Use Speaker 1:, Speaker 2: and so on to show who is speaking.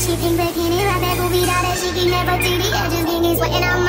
Speaker 1: she can break any love that will be that she can never do the edges, getting sweating on